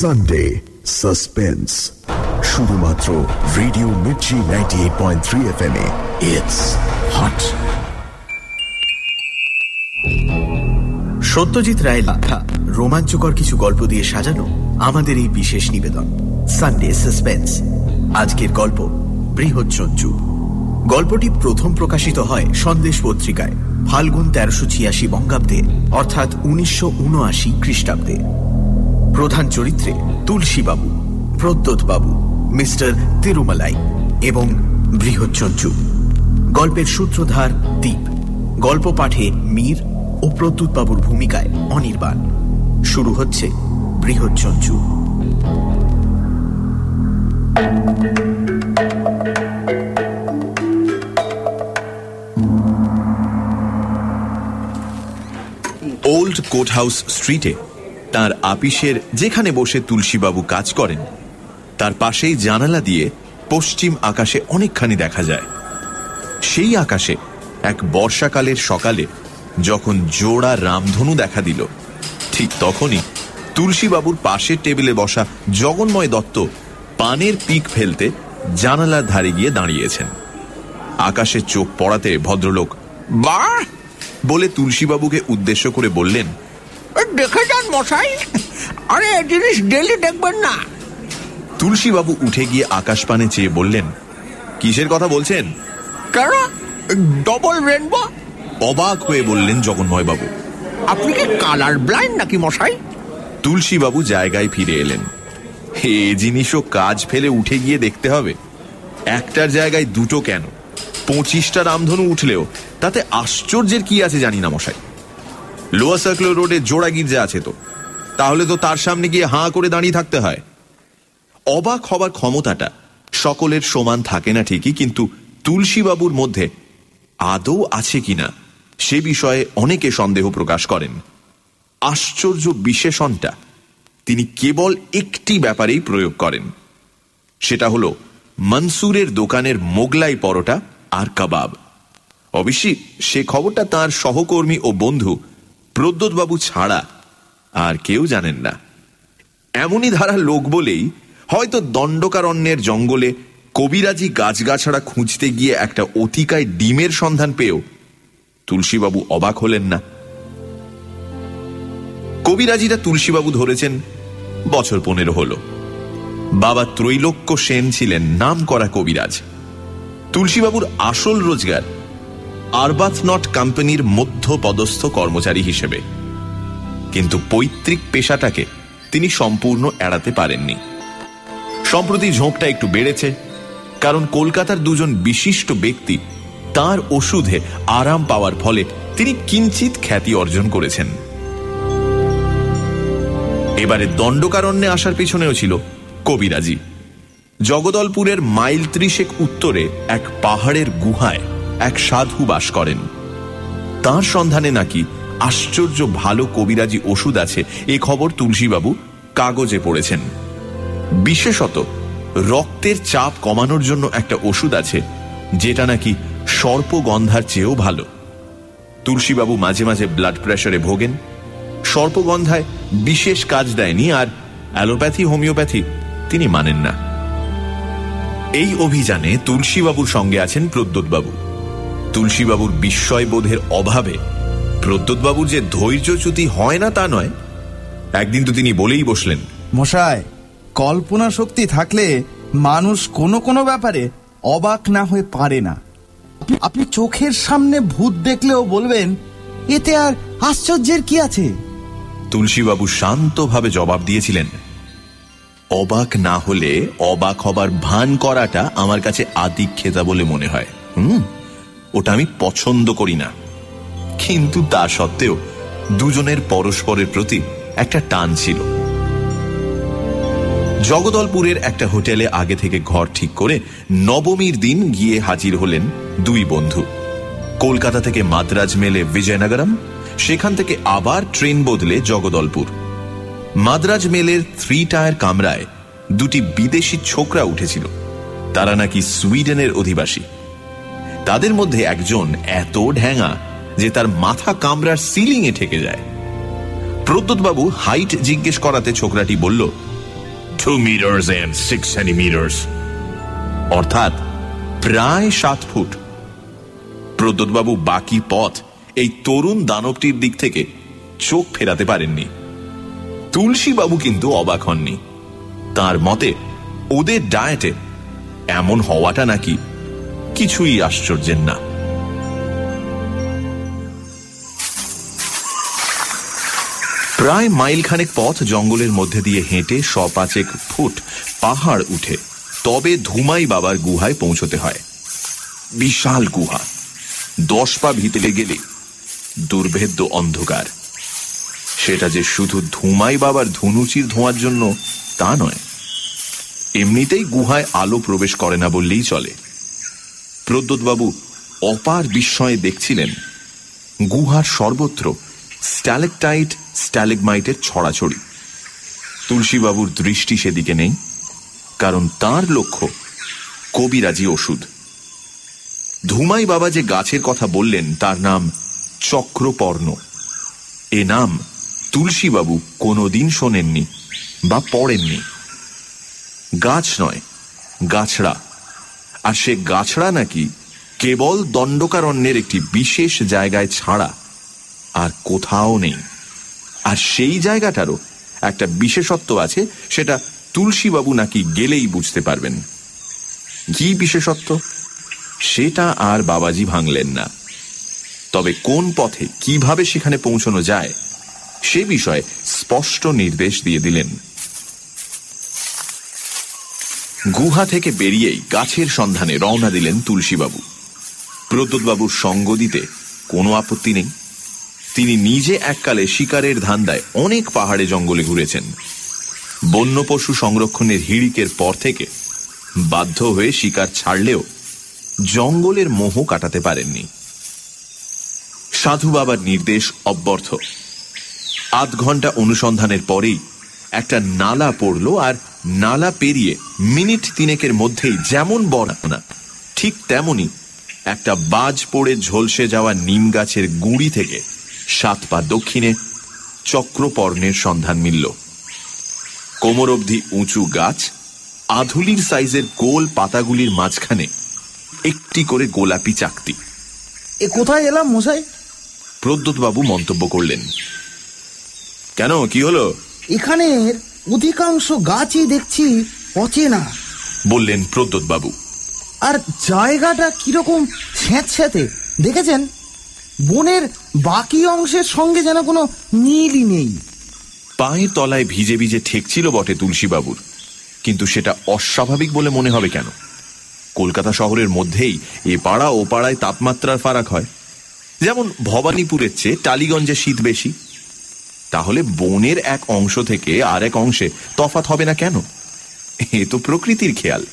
Sunday suspense শুধুমাত্র radio Mirchi ninety eight point three F M it's hot Satyajit Ray লেখা রোমাঞ্চকর কিছু গল্প দিয়ে সাজানো আমাদের এই বিশেষ নিবেদন। সানডে সাসপেন্স আজকের গল্প বৃহচ্চঞ্চু গল্পটি প্রথম প্রকাশিত হয় সন্দেশ পত্রিকায়, ফাল্গুন তেরোশো ছিয়াশি বঙ্গাব্দে, অর্থাৎ উনিশশো উনআশি খ্রিস্টাব্দে। প্রধান চরিত্রে তুলসীবাবু প্রদ্যোৎ বাবু মিস্টার তিরুমালাই এবং বৃহচ্চঞ্চু গল্পের সূত্রধার দ্বীপ গল্প পাঠে মীর ও প্রদ্যুৎ বাবুর ভূমিকায় অনির্বাণ। শুরু হচ্ছে বৃহচ্চঞ্চু ওল্ড কোর্ট হাউস স্ট্রিটে তার আপিসের যেখানে বসে তুলসীবাবু কাজ করেন, তার পাশেই জানালা দিয়ে পশ্চিম আকাশে অনেকখানি দেখা যায়। সেই আকাশে এক বর্ষাকালের সকালে যখন জোড়া রামধনু দেখা দিল, ঠিক তখনই তুলসীবাবুর পাশের টেবিলে বসা জগন্ময় দত্ত পানের পিক ফেলতে জানালার ধারে গিয়ে দাঁড়িয়েছেন। আকাশে চোখ পড়াতে ভদ্রলোক বা বলে তুলসীবাবুকে উদ্দেশ্য করে বললেন দেখে যান মশাই? আরে এ জিনিস ডেলি দেখবেন না। তুলসীবাবু উঠে গিয়ে আকাশপানে চেয়ে বললেন কিসের কথা বলছেন? কেন? ডবল রেনবো অবাক হয়ে বললেন জগন্ময়বাবু। আপনি কি কালার ব্লাইন্ড নাকি মশাই? তুলসীবাবু জায়গায় ফিরে এলেন। এ জিনিসও কাজ ফেলে উঠে গিয়ে দেখতে হবে। একটার জায়গায় দুটো কেন? পঁচিশটা রামধনু উঠলেও তাতে আশ্চর্যের কি আছে জানি না মশাই। লোয়ার সার্কুলার রোডে জোড়া গির্জা আছে তো। তাহলে তো তার সামনে গিয়ে হাঁ করে দাঁড়িয়ে থাকতে হয়। অবাক হবার ক্ষমতাটা সকলের সমান থাকে না ঠিকই, কিন্তু তুলসীবাবুর মধ্যে আদৌ আছে কিনা সে বিষয়ে অনেকে সন্দেহ প্রকাশ করেন। আশ্চর্য বিশেষণটা তিনি কেবল একটি ব্যাপারেই প্রয়োগ করেন। সেটা হল মনসুরের দোকানের মোগলাই পরোটা আর কাবাব। অবশ্যই সে খবরটা তার সহকর্মী ও বন্ধু প্রদ্যোৎবাবু ছাড়া আর কেউ জানেন না। এমনই ধারা লোক বলেই হয়তো দণ্ডকারণ্যের জঙ্গলে কবিরাজি গাছগাছড়া খুঁজতে গিয়ে একটা অতিকায় ডিমের সন্ধান পেয়েও তুলসীবাবু অবাক হলেন না। কবিরাজিরা তুলসীবাবু ধরেছেন, বছর পনেরো হল। বাবা ত্রৈলোক্য সেন ছিলেন নাম করা কবিরাজ। তুলসীবাবুর আসল রোজগার আরবাথ নট কোম্পানির মধ্য পদস্থ কর্মচারী হিসেবে। কিন্তু পৈতৃক পেশাটাকে তিনি সম্পূর্ণ এড়াতে পারেননি। সম্প্রতি ঝোঁকটা একটু বেড়েছে, কারণ কলকাতার দুজন বিশিষ্ট ব্যক্তি তার ওষুধে আরাম পাওয়ার ফলে তিনি কিঞ্চিত খ্যাতি অর্জন করেছেন। এবারে দণ্ডকারণ্যে আসার পেছনেও ছিল কবিরাজি। জগদলপুরের মাইল ত্রিশেক উত্তরে এক পাহাড়ের গুহায় এক সাধু বাস করেন। তার সন্ধানে নাকি আশ্চর্য ভালো কবিরাজি ওষুধ আছে। এ খবর তুলসীবাবু কাগজে পড়েছেন। বিশেষত রক্তের চাপ কমানোর জন্য একটা ওষুধ আছে, যেটা নাকি সর্পগন্ধার চেয়েও ভালো। তুলসীবাবু মাঝে মাঝে ব্লাড প্রেশারে ভোগেন। সর্পগন্ধায় বিশেষ কাজ দেয়নি আর অ্যালোপ্যাথি, হোমিওপ্যাথি তিনি মানেন না। এই অভিযানে তুলসীবাবুর সঙ্গে আছেন প্রদ্যোৎবাবু তুলসীবাবুর বিস্ময়বোধের অভাবে প্রদ্যোৎবাবুর যে ধৈর্যচ্যুতি হয় না তা নয় একদিন তো তিনি বলেই বসলেন। মশাই কল্পনা শক্তি থাকলে মানুষ কোনো কোনো ব্যাপারে অবাক না হয়ে পারে না। আপনি- আপনি চোখের সামনে ভূত দেখলেও বলবেন এতে আর আশ্চর্যের কি আছে? তুলসীবাবু শান্তভাবে জবাব দিয়েছিলেন অবাক না হলে অবাক হবার ভান করাটা আমার কাছে আদিক্ষেতা বলে মনে হয় হুম? ওটা আমি পছন্দ করি না। কিন্তু তা সত্ত্বেও দুজনের পরস্পরের প্রতি একটা টান ছিল। জগদলপুরের একটা হোটেলে আগে থেকে ঘর ঠিক করে নবমীর দিন গিয়ে হাজির হলেন দুই বন্ধু। কলকাতা থেকে মাদ্রাজ মেলে বিজয়নগরম, সেখান থেকে আবার ট্রেন বদলে জগদলপুর। মাদ্রাজ মেলের থ্রি টায়ার কামরায় দুটি বিদেশি ছোকরা উঠেছিল। তারা নাকি সুইডেনের অধিবাসী। তাদের মধ্যে একজন এত ঢ্যাঙা যে তার মাথা কামরার সিলিংয়ে ঠেকে যায়। প্রদ্যোৎবাবু হাইট জিজ্ঞেস করাতে ছোকরাটি বলল two metres and six centimetres অর্থাৎ প্রায় সাত ফুট। প্রদ্যোৎবাবু বাকি পথ এই তরুণ দানবটির দিক থেকে চোখ ফেরাতে পারেননি। তুলসী বাবু কিন্তু অবাক হননি। তার মতে ওদের ডায়েটে এমন হওয়াটা নাকি কিছুই আশ্চর্যের না। প্রায় মাইল খানেক পথ জঙ্গলের মধ্যে দিয়ে হেঁটে সপাচেক ফুট পাহাড় উঠে, তবে ধুমাই বাবার গুহায় পৌঁছতে হয়। বিশাল গুহা, দশ পা ভিতরে গেলে দুর্ভেদ্য অন্ধকার। সেটা যে শুধু ধুমাই বাবার ধনুচির ধোঁয়ার জন্য তা নয়, এমনিতেই গুহায় আলো প্রবেশ করে না বললেই চলে। প্রদ্যোৎবাবু অপার বিস্ময়ে দেখছিলেন। গুহার সর্বত্র স্ট্যালেকটাইট স্ট্যালেগমাইটের ছড়াছড়ি। তুলসীবাবুর দৃষ্টি সেদিকে নেই, কারণ তার লক্ষ্য কবিরাজি ওষুধ। ধুমাই বাবা যে গাছের কথা বললেন, তার নাম চক্রপর্ণ। এ নাম তুলসীবাবু কোনোদিন শোনেননি বা পড়েননি। গাছ নয়, গাছড়া। আর সে গাছড়া নাকি কেবল দণ্ডকারণ্যের একটি বিশেষ জায়গায় ছাড়া আর কোথাও নেই। আর সেই জায়গাটারও একটা বিশেষত্ব আছে, সেটা তুলসীবাবু নাকি গেলেই বুঝতে পারবেন। কি বিশেষত্ব? সেটা আর বাবাজি ভাঙলেন না। তবে কোন পথে কীভাবে সেখানে পৌঁছানো যায়, সে বিষয়ে স্পষ্ট নির্দেশ দিয়ে দিলেন। গুহা থেকে বেরিয়েই গাছের সন্ধানে রওনা দিলেন তুলসীবাবু। প্রদ্যোৎবাবুর সঙ্গ দিতে কোনো আপত্তি নেই। তিনি নিজে এককালে শিকারের ধান্দায় অনেক পাহাড়ে জঙ্গলে ঘুরেছেন। বন্য পশু সংরক্ষণের হিড়িকের পর থেকে বাধ্য হয়ে শিকার ছাড়লেও জঙ্গলের মোহ কাটাতে পারেননি। সাধু বাবার নির্দেশ অব্যর্থ। আধ ঘণ্টা অনুসন্ধানের পরেই একটা নালা পড়ল আর নালা পেরিয়ে মিনিট তিনেকের মধ্যেই যেমন বর্ণনা ঠিক তেমনি একটা বাজ পড়ে ঝলসে যাওয়া নিম গাছের গুঁড়ি থেকে সাত পা দক্ষিণে চক্রপর্ণের সন্ধান মিলল। কোমর অবধি উঁচু গাছ আধুলির সাইজের গোল পাতাগুলির মাঝখানে একটি করে গোলাপি চাকতি। এ কোথায় এলাম মশাই? প্রদ্যোৎবাবু মন্তব্য করলেন কেন কি হলো? এখানের অধিকাংশ গাছই দেখছি অচেনা বললেন প্রদ্যোৎবাবু আর জায়গাটা কীরকম স্যাঁতস্যাঁতে দেখেছেন? বনের বাকি অংশের সঙ্গে যেন কোনো মিলই নেই। পায়ের তলায় ভিজে ভিজে ঠেকছিল বটে তুলসীবাবুর কিন্তু সেটা অস্বাভাবিক বলে মনে হবে কেন? কলকাতা শহরের মধ্যেই এ পাড়া ও পাড়ায় তাপমাত্রার ফারাক হয়। যেমন ভবানীপুরের চেয়ে টালিগঞ্জে শীত বেশি। তাহলে বনের এক অংশ থেকে আর এক অংশে তফাত হবে না কেন? এ তো প্রকৃতির খেয়াল।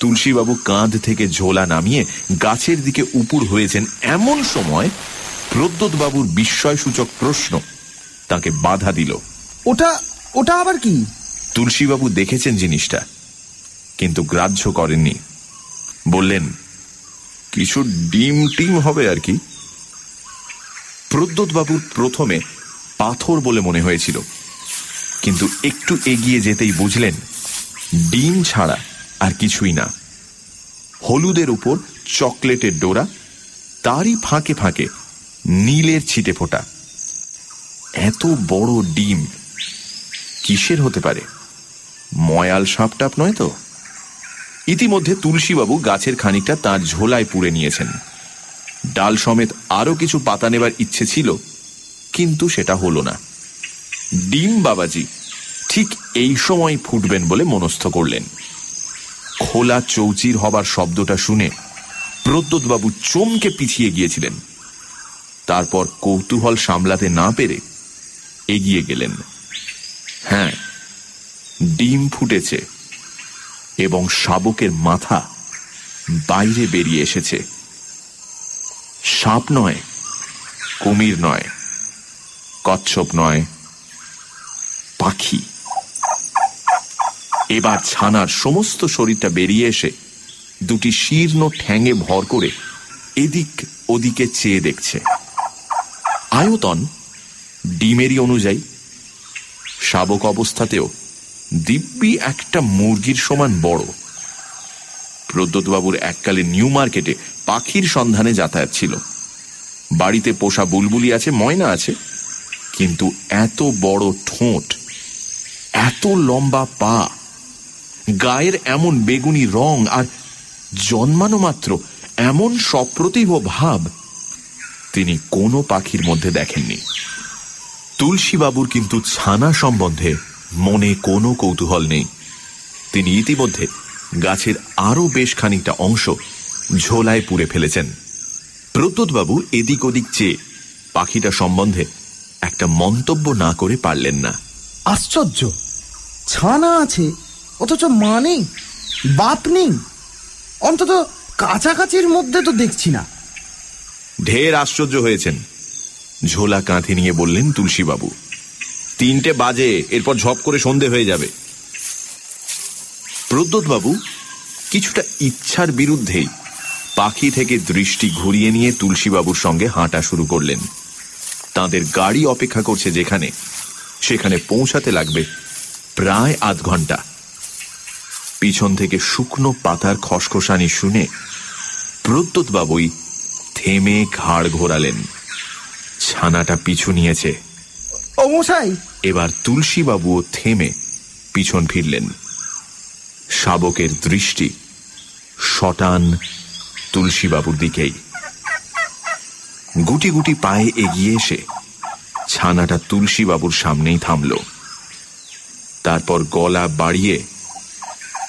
তুলসীবাবু কাঁধ থেকে ঝোলা নামিয়ে গাছের দিকে উপুর হয়েছেন এমন সময় প্রদ্যোৎবাবুর বিস্ময়সূচক প্রশ্ন তাকে বাধা দিল। ওটা ওটা আবার কি? তুলসীবাবু দেখেছেন জিনিসটা কিন্তু গ্রাহ্য করেননি। বললেন কিছু ডিম টিম হবে আর কি? প্রদ্যোৎবাবুর প্রথমে পাথর বলে মনে হয়েছিল। কিন্তু একটু এগিয়ে যেতেই বুঝলেন, ডিম ছাড়া আর কিছুই না। হলুদের উপর চকলেটের ডোরা, তারই ফাঁকে ফাঁকে নীলের ছিটে ফোটা। এত বড় ডিম কিসের হতে পারে? ময়াল সাপটাপ নয় তো? ইতিমধ্যে তুলসীবাবু গাছের খানিকটা তার ঝোলায় পুড়ে নিয়েছেন। ডাল সমেত আরও কিছু পাতা নেবার ইচ্ছে ছিল কিন্তু সেটা হলো না। ডিম বাবাজি ঠিক এই সময় ফুটবেন বলে মনস্থ করলেন। খোলা চৌচির হবার শব্দটা শুনে প্রদ্যোৎবাবু চমকে পিছিয়ে গিয়েছিলেন। তারপর কৌতূহল সামলাতে না পেরে এগিয়ে গেলেন। হ্যাঁ ডিম ফুটেছে এবং শাবকের মাথা বাইরে বেরিয়ে এসেছে। সাপ নয়, কুমির নয়। কচ্ছপ নয়, পাখি। এবার ছানার সমস্ত শরীরটা বেরিয়ে এসে দুটি শীর্ণ ঠ্যাঙে ভর করে এদিক ওদিকে চেয়ে দেখছে। আয়তন ডিমেরই অনুযায়ী। শাবক অবস্থাতেও দিব্যি একটা মুরগির সমান বড়। প্রদ্যোতবাবুর এককালে নিউ মার্কেটে পাখির সন্ধানে যাতায়াত ছিল। বাড়িতে পোষা বুলবুলি আছে, ময়না আছে কিন্তু এত বড় ঠোঁট, এত লম্বা পা, গায়ের এমন বেগুনি রং আর জন্মানো মাত্র এমন সপ্রতিভ ভাব তিনি কোনো পাখির মধ্যে দেখেননি। তুলসীবাবুর কিন্তু ছানা সম্বন্ধে মনে কোনো কৌতূহল নেই। তিনি ইতিমধ্যে গাছের আরও বেশ খানিকটা অংশ ঝোলায় পুড়ে ফেলেছেন। প্রত্যুতবাবু এদিক ওদিক চেয়ে পাখিটা সম্বন্ধে একটা মন্তব্য না করে পারলেন না। আশ্চর্য। ছানা আছে অথচ মা নেই বাপ নেই। অন্তত কাছাকাছির মধ্যে তো দেখছি না। ঢের আশ্চর্য হয়েছেন। ঝোলা কাঁধে নিয়ে বললেন তুলসীবাবু তিনটে বাজে এরপর ঝপ করে সন্ধে হয়ে যাবে। প্রদ্যোতবাবু কিছুটা ইচ্ছার বিরুদ্ধেই পাখি থেকে দৃষ্টি ঘুরিয়ে নিয়ে তুলসীবাবুর সঙ্গে হাঁটা শুরু করলেন। তাদের গাড়ি অপেক্ষা করছে যেখানে সেখানে পৌঁছাতে লাগবে প্রায় আধ ঘণ্টা। পিছন থেকে শুকনো পাতার খসখসানি শুনে প্রদ্যোতবাবুই থেমে ঘাড় ঘোরালেন। ছানাটা পিছু নিয়েছে। এবার তুলসীবাবুও থেমে পিছন ফিরলেন। শাবকের দৃষ্টি শটান তুলসীবাবুর দিকেই। গুটি গুটি পায়ে এগিয়ে এসে ছানাটা তুলসীবাবুর সামনেই থামল। তারপর গলা বাড়িয়ে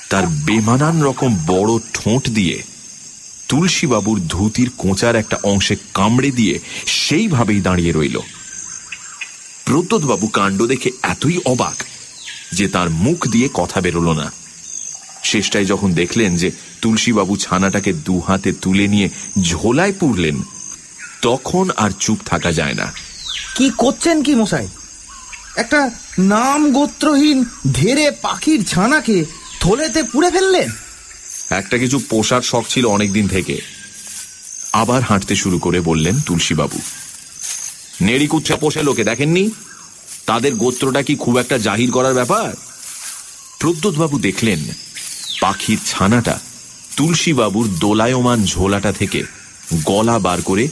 তার বেমানান রকম বড় ঠোঁট দিয়ে তুলসীবাবুর ধুতির কোঁচার একটা অংশে কামড়ে দিয়ে সেইভাবেই দাঁড়িয়ে রইল। প্রদ্যোতবাবু কাণ্ড দেখে এতই অবাক যে তার মুখ দিয়ে কথা বেরোল না। শেষটায় যখন দেখলেন যে তুলসীবাবু ছানাটাকে দু হাতে তুলে নিয়ে ঝোলায় পুরলেন তখন আর চুপ থাকা যায় না। কি করছেন কি মশাই? একটা নাম গোত্রহীন ধেরে পাখির ছানাকে থলেতে পুড়ে ফেললেন? একটা কিছু পোষার শখ ছিল অনেকদিন থেকে। আবার হাঁটতে শুরু করে বললেন তুলসীবাবু নেড়িকুচ্ছা পোষে লোকে দেখেননি? তাদের গোত্রটা কি খুব একটা জাহির করার ব্যাপার? প্রদ্যোতবাবু দেখলেন পাখির ছানাটা তুলসীবাবুর দোলায়মান ঝোলাটা থেকে গলা বার করে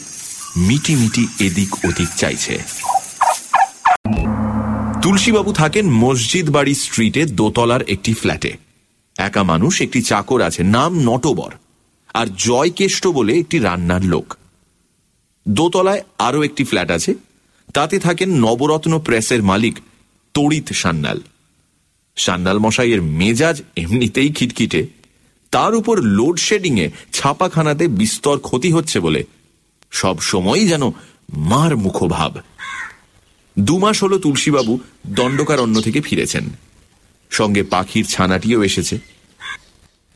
মিটি মিটি এদিক ওদিক চাইছে। তুলসীবাবু থাকেন মসজিদ বাড়ি স্ট্রিটে দোতলার একটি ফ্ল্যাটে। একা মানুষ, একটি চাকর আছে, নাম নটবর, আর জয়কেষ্ট বলে একটি রান্নার লোক। দোতলায় আরও একটি ফ্ল্যাট আছে, তাতে থাকেন নবরত্ন প্রেসের মালিক তড়িৎ সান্যাল। সান্যাল মশাইয়ের মেজাজ এমনিতেই খিটখিটে। তার উপর লোডশেডিংয়ে ছাপাখানাতে বিস্তর ক্ষতি হচ্ছে বলে সব সময়ই যেন মার মুখভাব। দুমাস হলো তুলসীবাবু দণ্ডকারণ্য থেকে ফিরেছেন। সঙ্গে পাখির ছানাটিও এসেছে।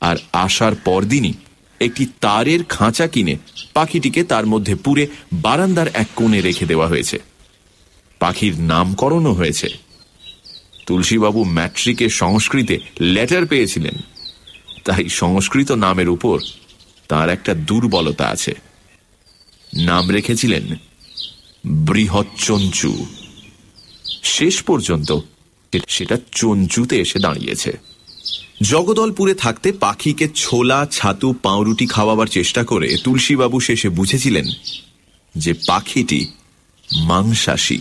আর আসার পরদিনই একটি তারের খাঁচা কিনে পাখিটিকে তার মধ্যে পুরে বারান্দার এক কোণে রেখে দেওয়া হয়েছে। পাখির নামকরণও হয়েছে। তুলসীবাবু ম্যাট্রিকে সংস্কৃতে লেটার পেয়েছিলেন। তাই সংস্কৃত নামের উপর তার একটা দুর্বলতা আছে। নাম রেখেছিলেন বৃহচ্চঞ্চু। শেষ পর্যন্ত সেটা চঞ্চুতে এসে দাঁড়িয়েছে। জগদলপুরে থাকতে পাখিকে ছোলা, ছাতু, পাউরুটি খাওয়াবার চেষ্টা করে তুলসীবাবু শেষে বুঝেছিলেন যে পাখিটি মাংসাশী।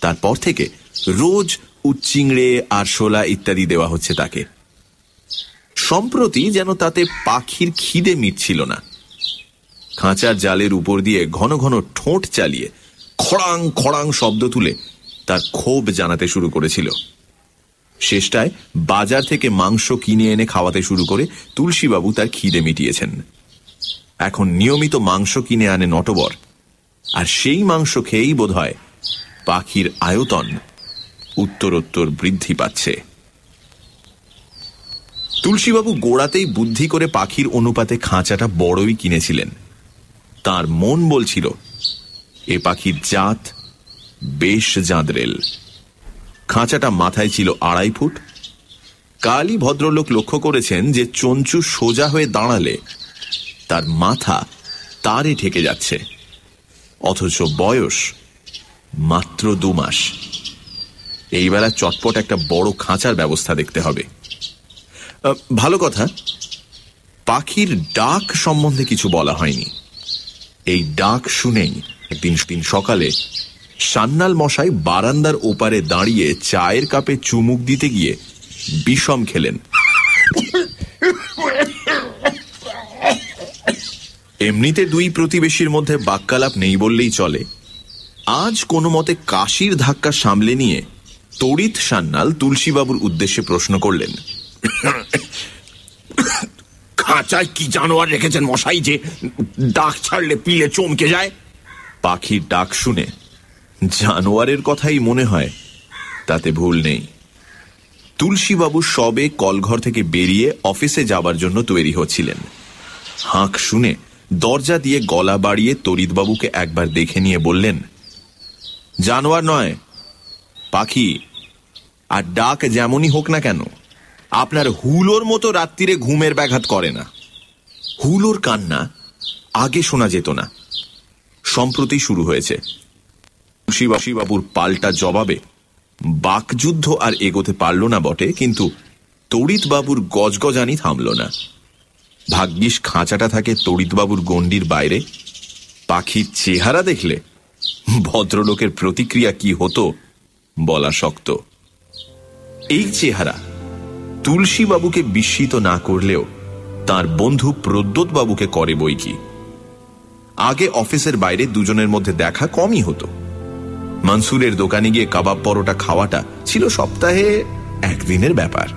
তারপর থেকে রোজ উচ্চিংড়ে, আরশোলা ইত্যাদি দেওয়া হচ্ছে তাকে। সম্প্রতি যেন তাতে পাখির খিদে মিটছিল না। খাঁচার জালের উপর দিয়ে ঘন ঘন ঠোঁট চালিয়ে খড়াং খড়াং শব্দ তুলে তার ক্ষোভ জানাতে শুরু করেছিল। শেষটায় বাজার থেকে মাংস কিনে এনে খাওয়াতে শুরু করে তুলসীবাবু তার খিদে মিটিয়েছেন। এখন নিয়মিত মাংস কিনে আনে নটবর, আর সেই মাংস খেয়েই বোধ হয় পাখির আয়তন উত্তরোত্তর বৃদ্ধি পাচ্ছে। তুলসীবাবু গোড়াতেই বুদ্ধি করে পাখির অনুপাতে খাঁচাটা বড়ই কিনেছিলেন। তার মন বলছিল, এ পাখির জাত বেশ জাঁদরেল। খাঁচাটা মাথায় ছিল আড়াই ফুট। কালই ভদ্রলোক লক্ষ্য করেছেন যে চঞ্চু সোজা হয়ে দাঁড়ালে তার মাথা তারে ঠেকে যাচ্ছে। অথচ বয়স মাত্র দু মাস। এইবার আর চটপট একটা বড় খাঁচার ব্যবস্থা দেখতে হবে। ভালো কথা। পাখির ডাক সম্বন্ধে কিছু বলা হয়নি। এই ডাক শুনেই একদিন দিন সকালে সান্নাল মশাই বারান্দার ওপারে দাঁড়িয়ে চায়ের কাপে চুমুক দিতে গিয়ে বিষম খেলেন। এমনিতে দুই প্রতিবেশীর মধ্যে বাক্যালাপ নেই বললেই চলে। আজ কোনো মতে কাশির ধাক্কা সামলে নিয়ে তড়িৎ সান্নাল তুলসীবাবুর উদ্দেশ্যে প্রশ্ন করলেন। খাঁচায় কি জানোয়ার রেখেছেন মশাই যে ডাক ছাড়লে পিলে চমকে যায়? পাখির ডাক শুনে জানোয়ারের কথাই মনে হয়, তাতে ভুল নেই। তুলসীবাবু সবে কলঘর থেকে বেরিয়ে অফিসে যাবার জন্য তৈরি হচ্ছিলেন। হাঁক শুনে দরজা দিয়ে গলা বাড়িয়ে তরিতবাবুকে একবার দেখে নিয়ে বললেন, জানোয়ার নয়, পাখি, আর ডাক যেমনই হোক না কেন, আপনার হুলোর মতো রাত্রিরে ঘুমের ব্যাঘাত করে না। হুলোর কান্না আগে শোনা যেত না। সম্প্রতি শুরু হয়েছে। বাবুর পাল্টা জবাবে বাকযুদ্ধ আর এগোতে পারল না বটে, কিন্তু তড়িৎবাবুর গজগজানি থামল না। ভাগ্যিস খাঁচাটা থাকে তড়িৎবাবুর গণ্ডির বাইরে। পাখির চেহারা দেখলে ভদ্রলোকের প্রতিক্রিয়া কি হতো বলা শক্ত। এই চেহারা তুলসীবাবুকে বিস্মিত না করলেও তার বন্ধু প্রদ্যোৎ বাবুকে করে বই কি। আগে অফিসের বাইরে দুজনের মধ্যে দেখা কমই হতো। মনসুরের দোকানে গিয়ে কাবাব পরোটা খাওয়াটা ছিল সপ্তাহে একদিনের ব্যাপার।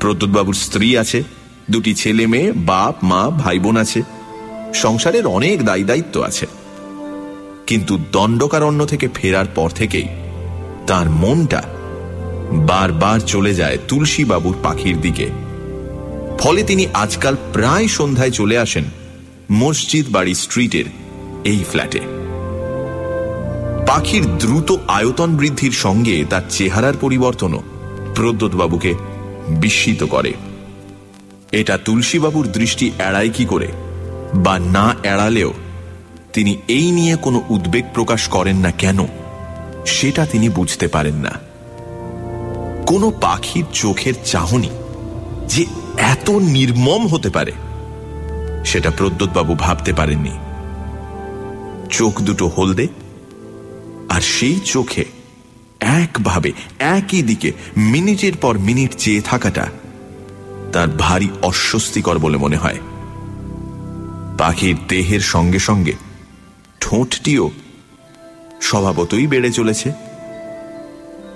প্রদ্যোৎবাবুর স্ত্রী আছে, দুটি ছেলে মেয়ে, বাপ, মা ভাই বোন আছে। সংসারের অনেক দায়ী দায়িত্ব আছে। কিন্তু দণ্ডকারণ্য থেকে ফেরার পর থেকেই তার মনটা বারবার চলে যায় তুলসী বাবুর পাখির দিকে। ফলে তিনি আজকাল প্রায় সন্ধ্যায় চলে আসেন মসজিদ বাড়ি স্ট্রিটের এই ফ্ল্যাটে। পাখির দ্রুত আয়তন বৃদ্ধির সঙ্গে তার চেহারার পরিবর্তনও প্রদ্যোৎবাবুকে বিস্মিত করে। এটা তুলসীবাবুর দৃষ্টি এড়ায় কি করে, বা না এড়ালেও তিনি এই নিয়ে কোনো উদ্বেগ প্রকাশ করেন না কেন, সেটা তিনি বুঝতে পারেন না। কোনো পাখির চোখের চাহনি যে এত নির্মম হতে পারে, সেটা প্রদ্যোৎবাবু ভাবতে পারেননি। চোখ দুটো হলদে, আর সেই চোখে একভাবে, একই দিকে, মিনিটের পর মিনিট চেয়ে থাকাটা তার ভারী অস্বস্তিকর বলে মনে হয়। পাখির দেহের সঙ্গে সঙ্গে ঠোঁটটিও স্বভাবতই বেড়ে চলেছে।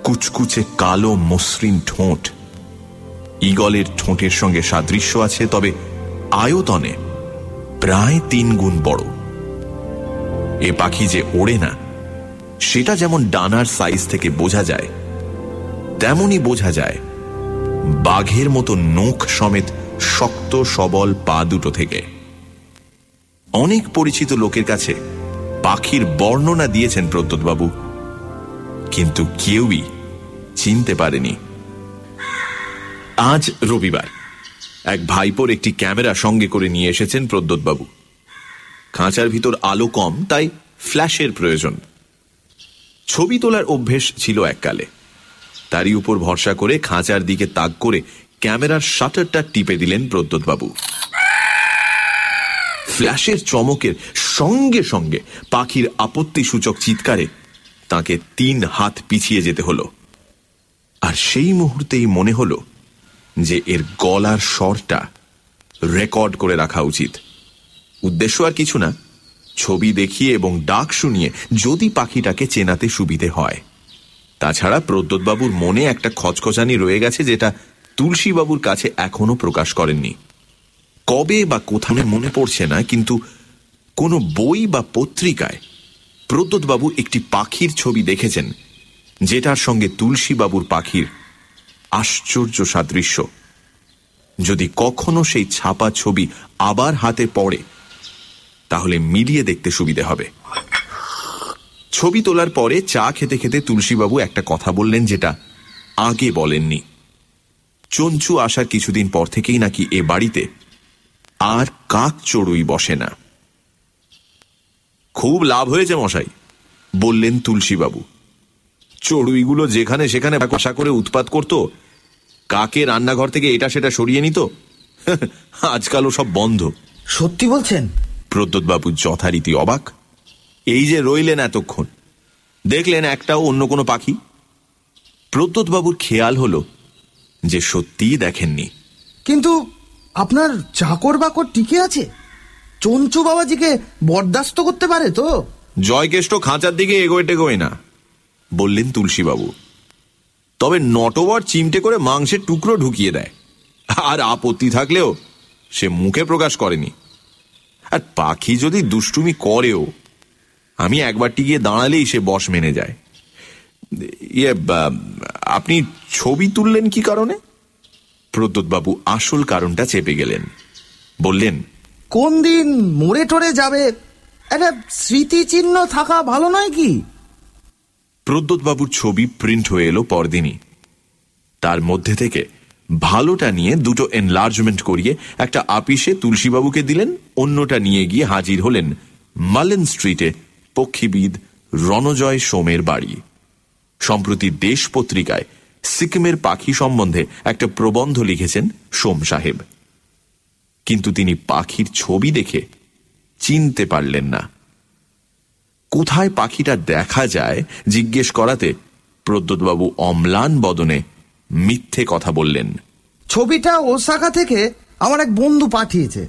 কুচকুচে কালো মসৃণ ঠোঁট ইগলের ঠোঁটের সঙ্গে সাদৃশ্য আছে, তবে আয়তনে প্রায় তিন গুণ বড়। এ পাখি যে ওড়ে না, সেটা যেমন ডানার সাইজ থেকে বোঝা যায়, তেমনই বোঝা যায় বাঘের মতো নখ সমেত শক্ত, সবল পা দুটো থেকে। অনেক পরিচিত লোকের কাছে পাখির বর্ণনা দিয়েছেন প্রদ্যোৎবাবু, কিন্তু কেউই চিনতে পারেনি। আজ রবিবার। এক ভাইপোর একটি ক্যামেরা সঙ্গে করে নিয়ে এসেছেন প্রদ্যোৎবাবু। খাঁচার ভিতর আলো কম, তাই ফ্ল্যাশের প্রয়োজন। ছবি তোলার অভ্যেস ছিল এককালে। তারই উপর ভরসা করে খাঁচার দিকে তাক করে ক্যামেরার শাটারটা টিপে দিলেন প্রদ্যোৎবাবু। ফ্ল্যাশের চমকের সঙ্গে সঙ্গে পাখির আপত্তি সূচক চিৎকারে তাকে তিন হাত পিছিয়ে যেতে হলো। আর সেই মুহূর্তেই মনে হলো যে এর গলার স্বরটা রেকর্ড করে রাখা উচিত। উদ্দেশ্য আর কিছু না। ছবি দেখিয়ে এবং ডাক শুনিয়ে যদি পাখিটাকে চেনাতে সুবিধে হয়। তাছাড়া প্রদ্যোৎবাবুর মনে একটা খচখচানি রয়ে গেছে যেটা তুলসীবাবুর কাছে এখনও প্রকাশ করেননি। কবে বা কোথাও মনে পড়ছে না, কিন্তু কোনো বই বা পত্রিকায় প্রদ্যোৎবাবু একটি পাখির ছবি দেখেছেন, যেটার সঙ্গে তুলসীবাবুর পাখির আশ্চর্য সাদৃশ্য। যদি কখনো সেই ছাপা ছবি আবার হাতে পড়ে, তাহলে মিলিয়ে দেখতে সুবিধে হবে। ছবি তোলার পরে চা খেতে খেতে তুলসীবাবু একটা কথা বললেন যেটা আগে বলেননি। চঞ্চু আসার কিছুদিন পর থেকেই নাকি এ বাড়িতে আর কাক চড়ুই বসে না। খুব লাভ হয়েছে মশাই, বললেন তুলসীবাবু। চড়ুইগুলো যেখানে সেখানে কষা করে উৎপাত করত কাকে রান্নাঘর থেকে এটা সেটা সরিয়ে নিত? আজকালও সব বন্ধ। সত্যি বলছেন? প্রদ্যোৎবাবু যথারীতি অবাক। এই যে রইলেন এতক্ষণ দেখলেন একটাও অন্য কোনো পাখি? প্রদ্যোৎবাবুর খেয়াল হলো যে সত্যিই দেখেননি। কিন্তু আপনার চাকর বাকর টিকে আছে? চঞ্চু বাবাজিকে বরদাস্ত করতে পারে তো? জয়কেষ্ট খাঁচার দিকে এগোয় টেগোয় না। বললেন তুলসীবাবু। তবে নটবর চিমটে করে মাংসের টুকরো ঢুকিয়ে দেয়। আর আপত্তি থাকলেও সে মুখে প্রকাশ করেনি। আর পাখি যদি দুষ্টুমি করেও, আমি একবারটি গিয়ে দাঁড়ালেই সে বস মেনে যায়। ইয়ে আপনি ছবি তুললেন কি কারণে? প্রদ্যোৎবাবু আসল কারণটা চেপে গেলেন। বললেন কোন দিন মোড়ে টোড়ে যাবে? একটা স্মৃতিচিহ্ন থাকা ভালো নয় কি? প্রদ্যোৎবাবুর ছবি প্রিন্ট হয়ে এলো পরদিনই। তার মধ্যে থেকে ভালোটা নিয়ে দুটো এনলার্জমেন্ট করিয়ে একটা আপিসে তুলসীবাবুকে দিলেন, অন্যটা নিয়ে গিয়ে হাজির হলেন মালেন স্ট্রিটে পক্ষীবিদ রণজয় সোমের বাড়ি। সম্প্রতি দেশ পত্রিকায় সিকিমের পাখি সম্বন্ধে একটা প্রবন্ধ লিখেছেন সোম সাহেব। কিন্তু তিনি পাখির ছবি দেখে চিনতে পারলেন না। কোথায় পাখিটা দেখা যায় জিজ্ঞেস করাতে প্রদ্যোৎবাবু অম্লান বদনে মিথ্যে কথা বললেন। ছবিটা ওসাকা থেকে আমার এক বন্ধু পাঠিয়েছে।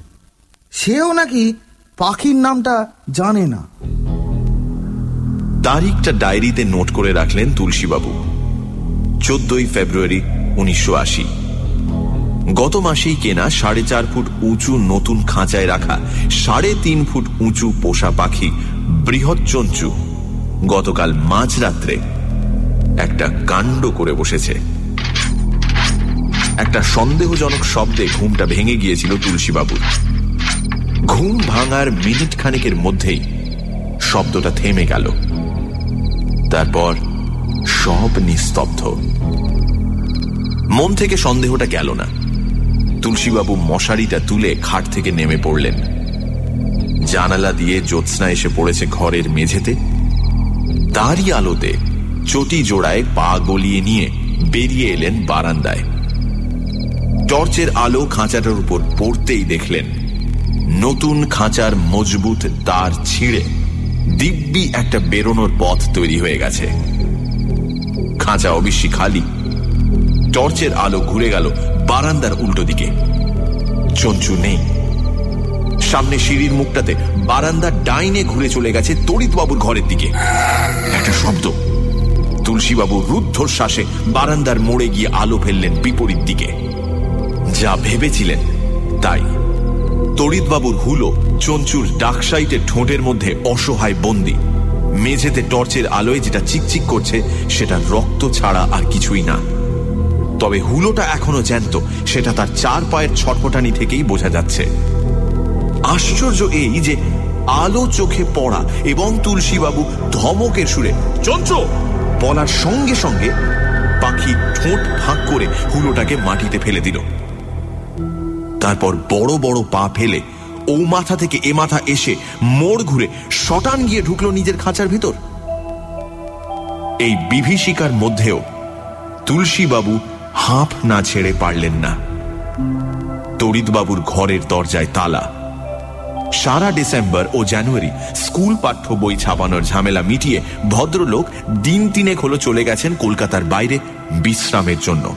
সেও নাকি পাখির নামটা জানে না। তারিখটা ডায়েরিতে নোট করে রাখলেন তুলসীবাবু। চোদ্দই ফেব্রুয়ারি উনিশশো আশি। গত মাসেই কেনা সাড়ে চার ফুট উঁচু নতুন খাঁচায় রাখা সাড়ে তিন ফুট উঁচু পোষা পাখি বৃহৎ চঞ্চু গতকাল মাঝরাত্রে একটা কাণ্ড করে বসেছে। একটা সন্দেহজনক শব্দে ঘুমটা ভেঙে গিয়েছিল তুলসীবাবুর ঘুম ভাঙার মিনিট খানেকের মধ্যেই শব্দটা থেমে গেল। তারপর সব নিস্তব্ধ। মন থেকে সন্দেহটা গেল না। তুলসীবাবু মশারিটা তুলে খাট থেকে নেমে পড়লেন। জানালা দিয়ে জ্যোৎস্না এসে পড়েছে ঘরের মেঝেতে। তারই আলোতে চটি জোড়ায় পা গলিয়ে নিয়ে বেরিয়ে এলেন বারান্দায়। টর্চের আলো খাঁচাটার উপর পড়তেই দেখলেন, নতুন খাঁচার মজবুত তার ছিঁড়ে দিব্যি একটা বেরোনোর পথ তৈরি হয়ে গেছে। খাঁচা অবশ্যই খালি। টর্চের আলো ঘুরে গেল বারান্দার উল্টো দিকে। চঞ্চু নেই। সামনে সিঁড়ির মুখটাতে বারান্দার ডাইনে ঘুরে চলে গেছে তড়িৎবাবুর ঘরের দিকে। একটা শব্দ। তুলসীবাবু রুদ্ধশ্বাসে বারান্দার মোড়ে গিয়ে আলো ফেললেন বিপরীত দিকে। যা ভেবেছিলেন, তাই। তড়িৎবাবুর হুলো চঞ্চুর ডাকসাইটের ঠোঁটের মধ্যে অসহায় বন্দি। মেঝেতে টর্চের আলোয় যেটা চিকচিক করছে, সেটা রক্ত ছাড়া আর কিছুই না। তবে হুলোটা এখনও জ্যান্ত, সেটা তার চার পায়ের ছটপটানি থেকেই বোঝা যাচ্ছে। আশ্চর্য এই যে আলো চোখে পড়া এবং তুলসীবাবু ধমকের সুরে, চঞ্চু! বলার সঙ্গে সঙ্গে পাখি ঠোঁট ফাঁক করে হুলোটাকে মাটিতে ফেলে দিল। তারপর বড় বড় পা ফেলে ও মাথা থেকে এ মাথা এসে মোড় ঘুরে শটান গিয়ে ঢুকলো নিজের খাঁচার ভিতর। এই বিভীষিকার মধ্যেও তুলসীবাবু হাঁপ না ছেড়ে পারলেন না। তড়িৎবাবুর ঘরের দরজায় তালা সারা ডিসেম্বর ও জানুয়ারি স্কুল পাঠ্য বই ছাপানোর ঝামেলা মিটিয়ে ভদ্রলোক দিন তিনেক হলো চলে গেছেন কলকাতার বাইরে বিশ্রামের জন্য।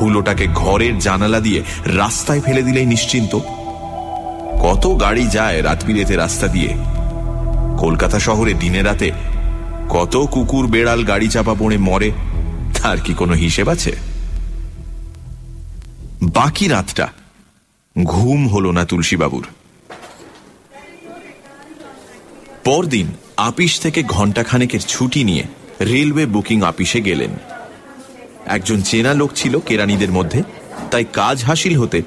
হুলোটাকে ঘরের জানালা দিয়ে রাস্তায় ফেলে দিলেই নিশ্চিন্ত। কত গাড়ি যায় রাত বিরেতে রাস্তা দিয়ে। কলকাতা শহরে দিনে রাতে কত কুকুর বেড়াল গাড়ি চাপা পড়ে মরে, তার কি কোনো হিসেব আছে? বাকি রাতটা ঘুম হলো না তুলসীবাবুর। পরদিন আপিস থেকে ঘণ্টাখানেকের ছুটি নিয়ে রেলওয়ে বুকিং আপিসে গেলেন। একজন চেনা লোক ছিল কেরানিদের মধ্যে তাই কাজ হাসিল হতে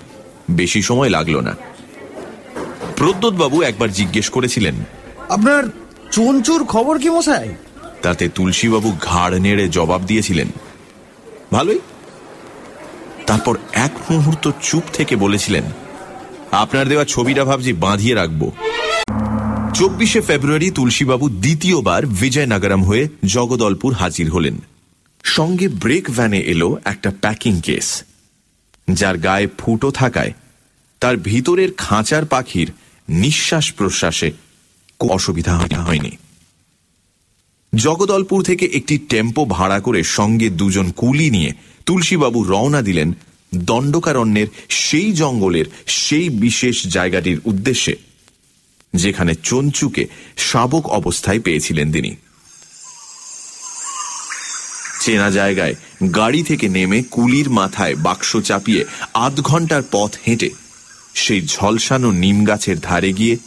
বেশি সময় লাগল না। প্রদ্যোৎবাবু একবার জিজ্ঞেস করেছিলেন আপনার চঞ্চুর খবর কি মশাই? তাতে তুলসীবাবু ঘাড় নেড়ে জবাব দিয়েছিলেন ভালোই। তারপর এক মুহূর্ত চুপ থেকে বলেছিলেন আপনার দেওয়া ছবিটা ভাবছি বাঁধিয়ে রাখব। চব্বিশে ফেব্রুয়ারি তুলসীবাবু দ্বিতীয়বার বিজয়নগরম হয়ে জগদলপুর হাজির হলেন। সঙ্গে ব্রেক ভ্যানে এলো একটা প্যাকিং কেস যার গায়ে ফুটো থাকায় তার ভিতরের খাঁচার পাখির নিঃশ্বাস প্রশ্বাসে অসুবিধা হয়নি। জগদলপুর থেকে একটি টেম্পো ভাড়া করে সঙ্গে দুজন কুলি নিয়ে তুলসীবাবু রওনা দিলেন দণ্ডকারণ্যের সেই জঙ্গলের সেই বিশেষ জায়গাটির উদ্দেশ্যে। যেখানে চঞ্চুকে শাবক অবস্থায় পেয়েছিলেন তিনি। চেনা জায়গায় গাড়ি থেকে নেমে কুলির মাথায় বাক্স চাপিয়ে আধ ঘণ্টার পথ হেঁটে সেই ঝলসানো নিম গাছের ধারে গিয়ে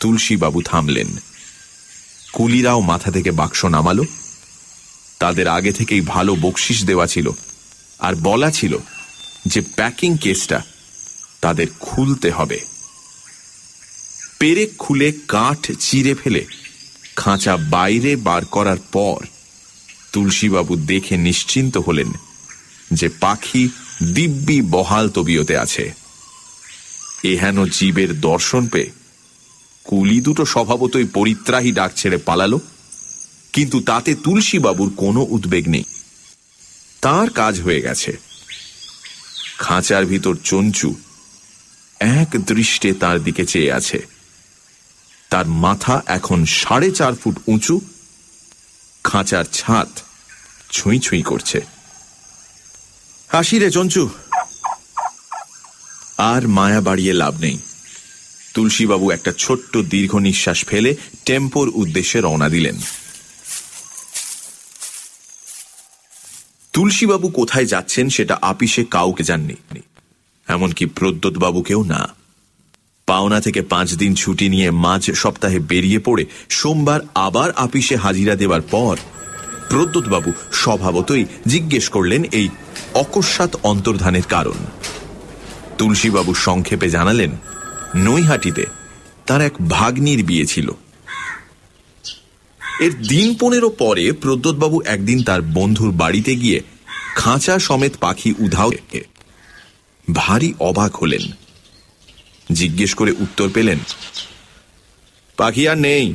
তুলসীবাবু থামলেন। কুলিরাও মাথা থেকে বাক্স নামালো। তাদের আগে থেকেই ভালো বকশিস দেওয়া ছিল আর বলা ছিল যে প্যাকিং কেসটা তাদের খুলতে হবে। পেরেক খুলে কাঠ চিরে ফেলে, খাঁচা বাইরে বার করার পর তুলসীবাবু দেখে নিশ্চিন্ত হলেন যে পাখি দিব্যি বহাল তবিয়তে আছে। এহেন জীবের দর্শন পেয়ে কুলি দুটো স্বভাবতই পরিত্রাহী ডাক ছেড়ে পালালো, কিন্তু তাতে তুলসীবাবুর কোনো উদ্বেগ নেই। তার কাজ হয়ে গেছে। খাঁচার ভিতর চঞ্চু এক দৃষ্টে তার দিকে চেয়ে আছে। তার মাথা এখন সাড়ে চার ফুট উঁচু, খাঁচার ছাদ ছুঁই ছুঁই করছে। হাসি রে চঞ্চু। আর মায়া বাড়িয়ে লাভ নেই। তুলসীবাবু একটা ছোট্ট দীর্ঘ নিঃশ্বাস ফেলে টেম্পোর উদ্দেশ্যে রওনা দিলেন। তুলসীবাবু কোথায় যাচ্ছেন সেটা আপিসে কাউকে জাননি। এমনকি প্রদ্যোৎবাবুকেও না। পাওনা থেকে পাঁচ দিন ছুটি নিয়ে মাঝ সপ্তাহে বেরিয়ে পড়ে সোমবার আবার আপিসে হাজিরা দেওয়ার পর প্রদ্যোৎবাবু স্বভাবতই জিজ্ঞেস করলেন এই অকস্মাৎ অন্তর্ধানের কারণ। তুলসীবাবু সংক্ষেপে জানালেন, নৈহাটিতে তার এক ভাগ্নির বিয়ে ছিল। এর দিন পনেরো পরে প্রদ্যোৎবাবু একদিন তার বন্ধুর বাড়িতে গিয়ে খাঁচা সমেত পাখি উধাও ভারী অবাক হলেন। জিজ্ঞেস করে উত্তর পেলেন, পাখি আর নেই।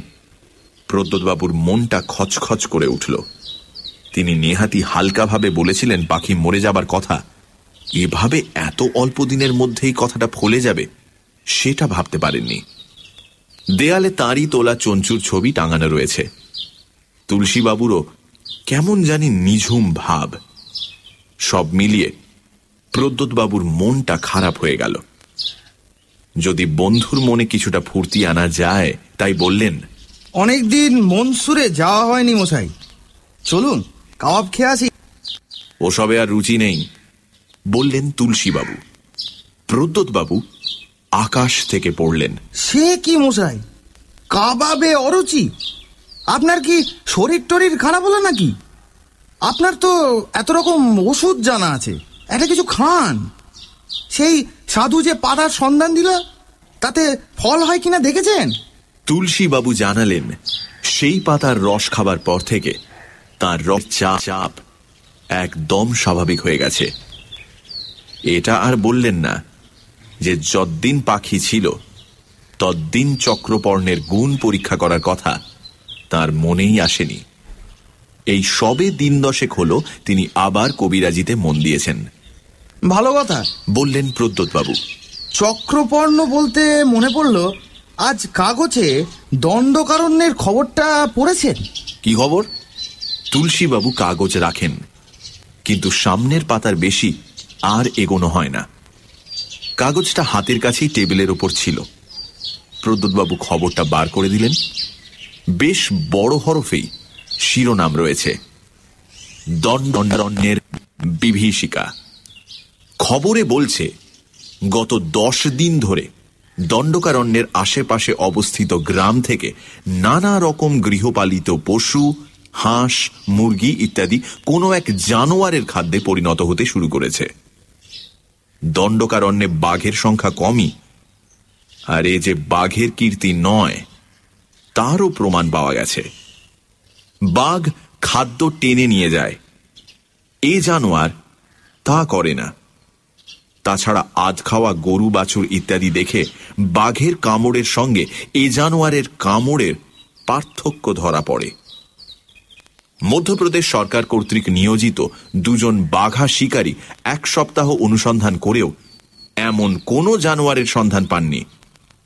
প্রদ্যোৎবাবুর মনটা খচখচ করে উঠল। তিনি নেহাতি হালকাভাবে বলেছিলেন, পাখি মরে যাবার কথা। এভাবে এত অল্প দিনের মধ্যেই কথাটা ফলে যাবে, সেটা ভাবতে পারেননি। দেয়ালে তাঁরই তোলা চঞ্চুর ছবি টাঙানো রয়েছে। তুলসীবাবুরও কেমন জানি নিঝুম ভাব। সব মিলিয়ে প্রদ্যোৎবাবুর মনটা খারাপ হয়ে গেল। যদি বন্ধুর মনে কিছুটা ফুর্তি আনা যায় তাই বললেন অনেকদিন মনসুরে যাওয়া হয়নি মশাই। চলুন কাবাব খেয়ে আসি। ওসবে আর রুচি নেই বললেন তুলসীবাবু। প্রদ্যোৎবাবু আকাশ থেকে পড়লেন। সে কি মশাই? কাবাবে অরুচি? আপনার কি শরীর টরির খারাপ হলো নাকি? আপনার তো এত রকম ওষুধ জানা আছে একটা কিছু খান। সেই সাধু যে পাতার সন্ধান দিল, তাতে ফল হয় কিনা দেখেছেন? তুলসীবাবু জানালেন, সেই পাতার রস খাবার পর থেকে তার রস চা, চাপ একদম স্বাভাবিক হয়ে গেছে। এটা আর বললেন না যে যদ্দিন পাখি ছিল, তদ্দিন চক্রপর্ণের গুণ পরীক্ষা করার কথা তার মনেই আসেনি। এই সবে দিন দশেক হল তিনি আবার কবিরাজিতে মন দিয়েছেন। ভালো কথা। বললেন প্রদ্যোৎবাবু। চক্রপর্ণ বলতে মনে পড়ল আজ কাগজে দণ্ডকারণ্যের খবরটা পড়েছেন। কি খবর? তুলসীবাবু কাগজ রাখেন কিন্তু সামনের পাতার বেশি আর এগোনো হয় না। কাগজটা হাতের কাছেই টেবিলের ওপর ছিল। প্রদ্যোৎবাবু খবরটা বার করে দিলেন। বেশ বড় হরফেই শিরোনাম রয়েছে। দণ্ডারণ্যের বিভীষিকা। খবরে বলছে, গত দশ দিন ধরে দণ্ডকারণ্যের আশেপাশে অবস্থিত গ্রাম থেকে নানা রকম গৃহপালিত পশু, হাঁস, মুরগি ইত্যাদি কোনো এক জানোয়ারের খাদ্যে পরিণত হতে শুরু করেছে। দণ্ডকারণ্যে বাঘের সংখ্যা কমই। আর এ যে বাঘের কীর্তি নয়, তারও প্রমাণ পাওয়া গেছে। বাঘ খাদ্য টেনে নিয়ে যায়। এ জানোয়ার তা করে না। তাছাড়া আধ খাওয়া গরু, বাছুর ইত্যাদি দেখে বাঘের কামড়ের সঙ্গে এ জানোয়ারের কামড়ের পার্থক্য ধরা পড়ে। মধ্যপ্রদেশ সরকার কর্তৃক নিয়োজিত দুজন বাঘা শিকারী এক সপ্তাহ অনুসন্ধান করেও এমন কোনো জানোয়ারের সন্ধান পাননি,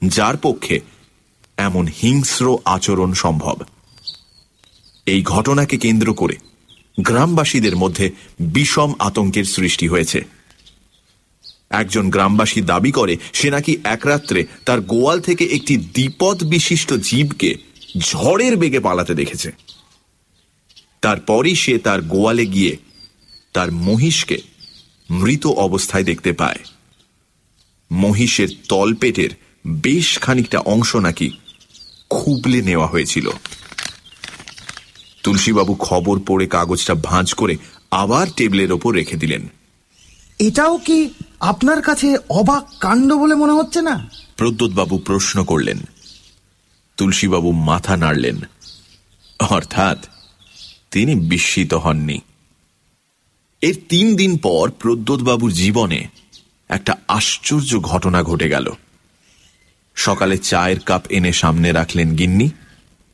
যার পক্ষে এমন হিংস্র আচরণ সম্ভব। এই ঘটনাকে কেন্দ্র করে গ্রামবাসীদের মধ্যে বিষম আতঙ্কের সৃষ্টি হয়েছে। একজন গ্রামবাসী দাবি করে, সে নাকি এক রাত্রে তার গোয়াল থেকে একটি দ্বিপদ বিশিষ্ট জীবকে ঝড়ের বেগে পালাতে দেখেছে। তারপরই সে তার গোয়ালে গিয়ে তার মহিষকে মৃত অবস্থায় দেখতে পায়। মহিষের তলপেটের বেশ খানিকটা অংশ নাকি খুবলে নেওয়া হয়েছিল। তুলসীবাবু খবর পড়ে কাগজটা ভাঁজ করে আবার টেবিলের ওপর রেখে দিলেন। এটাও কি আপনার কাছে অবাক কাণ্ড বলে মনে হচ্ছে না? প্রদ্যোৎবাবু প্রশ্ন করলেন। তুলসীবাবু মাথা নাড়লেন। অর্থাৎ তিনি বিস্মিত হননি। এর তিন দিন পর প্রদ্যোৎবাবুর জীবনে একটা আশ্চর্য ঘটনা ঘটে গেল। সকালে চায়ের কাপ এনে সামনে রাখলেন গিন্নি।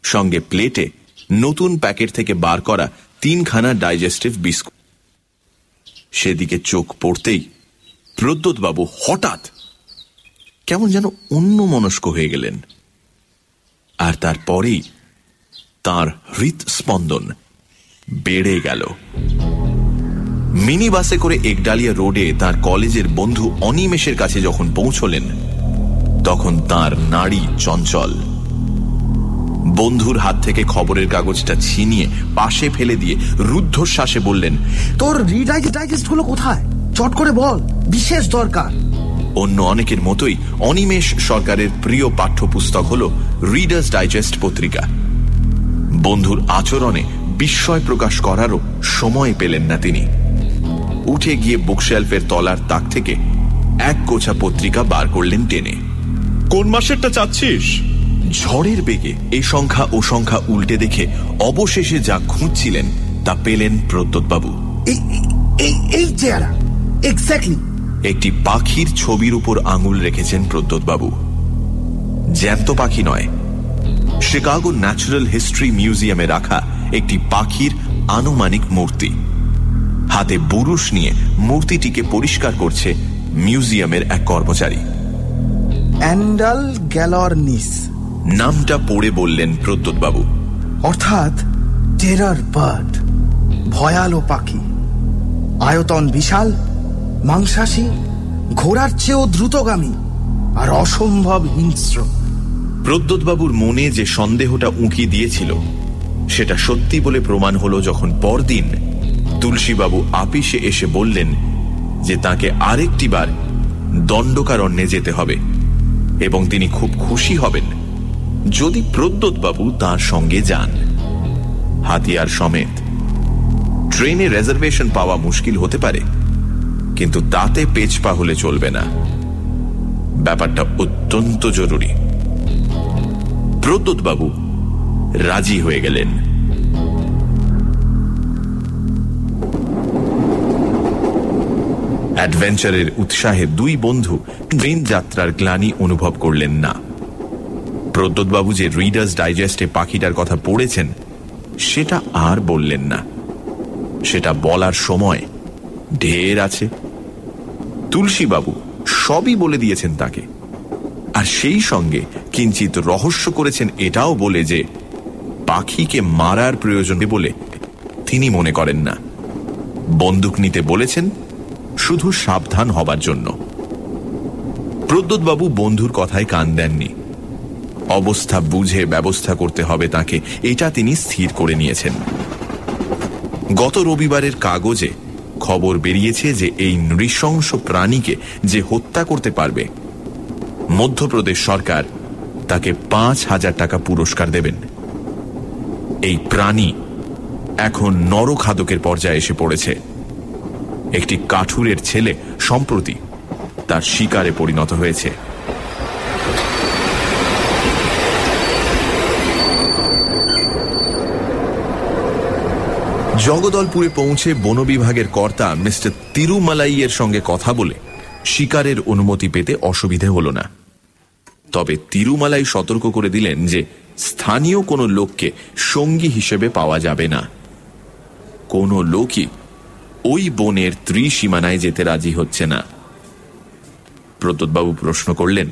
সঙ্গে প্লেটে নতুন প্যাকেট থেকে বার করা তিনখানা ডাইজেস্টিভ বিস্কুট। সেদিকে চোখ পড়তেই প্রদ্যোৎবাবু হঠাৎ কেমন যেন অন্য মনস্ক হয়ে গেলেন। আর তারপরেই তার হৃৎস্পন্দন বেড়ে গেল। মিনি বাসে করে একডালিয়া রোডে তার কলেজের বন্ধু অনিমেষের কাছে যখন পৌঁছলেন, তখন তার নাড়ি চঞ্চল। বন্ধুর হাত থেকে খবরের কাগজটা ছিনিয়ে পাশে ফেলে দিয়ে রুদ্ধশ্বাসে বললেন তোর রিডাইজেস্ট ডাইজেস্টগুলো কোথায়? চট করে বল বিশেষ দরকার। অন্য অনেকের মতোই অনিমেষ সরকারের প্রিয় পাঠ্যপুস্তক হল রিডার্স ডাইজেস্ট পত্রিকা। বন্ধুর আচরণে বিস্ময় প্রকাশ করারও সময় পেলেন না তিনি। উঠে গিয়ে বুকশেলফের তলার তাক থেকে এক গোছা পত্রিকা বার করলেন টেনে। কোন মাসেরটা চাচ্ছিস? ঝড়ের বেগে এই সংখ্যা ও সংখ্যা উল্টে দেখে অবশেষে যা খুঁজছিলেন তা পেলেন প্রদ্যোৎবাবু। এই এই এই চেহারা। এক্স্যাক্টলি একটি পাখির ছবির উপর আঙুল রেখেছেন প্রদ্যোৎবাবু। জ্যান্ত পাখি নয়। শিকাগো ন্যাচারাল হিস্ট্রি মিউজিয়ামে রাখা একটি পাখির আনুমানিক মূর্তি। হাতে বুরুষ নিয়ে মূর্তিটিকে পরিষ্কার করছে মিউজিয়ামের এক কর্মচারী। অ্যান্ডাল গ্যালরনিস। নামটা পড়ে বললেন প্রদ্যোৎবাবু। অর্থাৎ টেরার বার্ড ভয়ালো পাখি আয়তন বিশাল মাংসাশী ঘোড়ার চেয়েও দ্রুতগামী আর অসম্ভব হিংস্র। প্রদ্যোৎবাবুর মনে যে সন্দেহটা উঁকি দিয়েছিল সেটা সত্যি বলে প্রমাণ হলো যখন পরদিন তুলসীবাবু আপিসে এসে বললেন যে তাকে আরেকটি বার দণ্ডকারণ্যে যেতে হবে এবং তিনি খুব খুশি হবেন। যদি প্রদ্যোৎবাবু তার সঙ্গে যান। হাতিয়ার সমেত। ট্রেনে রেজার্ভেশন পাওয়া মুশকিল হতে পারে, কিন্তু তাতে পেছপা হলে চলবে না। ব্যাপারটা অত্যন্ত জরুরি। প্রদ্যোৎবাবু রাজি হয়ে গেলেন। অ্যাডভেঞ্চারের উৎসাহে দুই বন্ধু ট্রেন যাত্রার গ্লানি অনুভব করলেন না। প্রদ্যোৎবাবু যে রিডার্স ডাইজেস্টে পাখিটার কথা পড়েছেন, সেটা আর বললেন না। সেটা বলার সময় ঢের আছে। তুলসীবাবু সবই বলে দিয়েছেন তাকে। আর সেই সঙ্গে কিঞ্চিত রহস্য করেছেন এটাও বলে যে, পাখিকে মারার প্রয়োজন বলে তিনি মনে করেন না। বন্দুক নিতে বলেছেন, শুধু সাবধান হবার জন্য। প্রদ্যোৎবাবু বন্ধুর কথায় কান দেননি। অবস্থা বুঝে ব্যবস্থা করতে হবে তাকে। এটা তিনি স্থির করে নিয়েছেন। গত রবিবারের কাগজে খবর বেরিয়েছে যে এই নৃশংস প্রাণীকে যে হত্যা করতে পারবে, মধ্যপ্রদেশ সরকার তাকে পাঁচ হাজার টাকা পুরস্কার দেবেন। এই প্রাণী এখন নরখাদকের পর্যায়ে এসে পড়েছে। একটি কাঠুরের ছেলে সম্প্রতি তার শিকারে পরিণত হয়েছে। জগদলপুরে পৌঁছে বন বিভাগের কর্তা মিস্টার তিরুমালাইয়ের সঙ্গে কথা বলে শিকারের অনুমতি পেতে অসুবিধে হল না। তবে তিরুমালাই সতর্ক করে দিলেন যে স্থানীয় কোনো লোককে সঙ্গী হিসেবে পাওয়া যাবে না। কোনো লোকই ওই বনের ত্রিসীমানায় যেতে রাজি হচ্ছে না। প্রদ্যোৎবাবু প্রশ্ন করলেন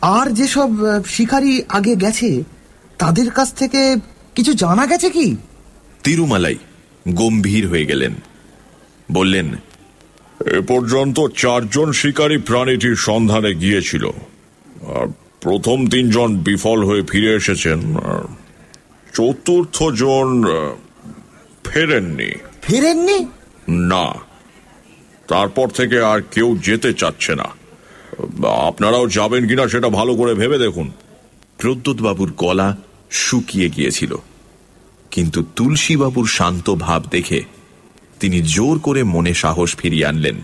আর যেসব শিকারী আগে গেছে তাদের কাছ থেকে কিছু জানা গেছে কি? তিরুমালাই গম্ভীর হয়ে গেলেন। বললেন এ পর্যন্ত চারজন শিকারী প্রাণীটির সন্ধানে গিয়েছিল। আর প্রথম তিনজন বিফল হয়ে ফিরে এসেছেন। আর চতুর্থ জন ফেরেননি। ফেরেননি? না। তারপর থেকে আর কেউ যেতে চাচ্ছে না। আপনারাও যাবেন কিনা সেটা ভালো করে ভেবে দেখুন। প্রদ্যোৎবাবুর গলা শুকিয়ে গিয়েছিল। কিন্তু তুলসীবাবুর শান্ত ভাব দেখে তিনি জোর করে মনে সাহস ফিরিয়ে আনলেন।